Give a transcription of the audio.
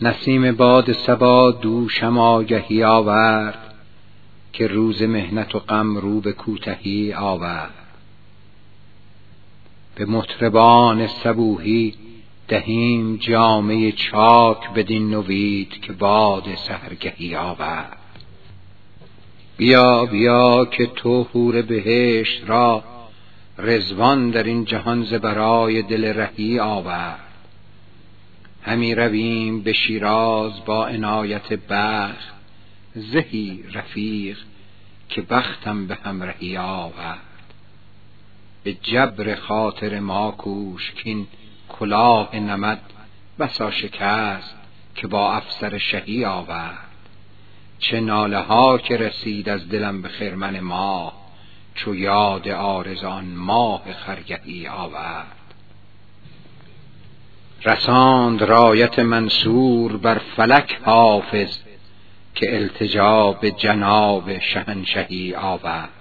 نسیم باد سبا دوشم آگهی آورد که روز مهنت و غم رو به کوتهی آورد. به مطربان صبوهی دهیم جامه چاک بدین نوید که باد سهرگهی آورد. بیا بیا که تو حور بهشت را رزوان در این جهان ز برای دل رهی آورد. همی رویم به شیراز با عنایت بخت زهی رفیق که بختم به همرهی آورد. به جبر خاطر ما کوش کین کلاه نمد بسا شکست که با افسر شهی آورد. چه ناله ها که رسید از دلم به خرمن ما چو یاد آرزان ماه خرگهی آورد. رساند رایت منصور بر فلک حافظ که التجا به جناب شهنشهی آورد.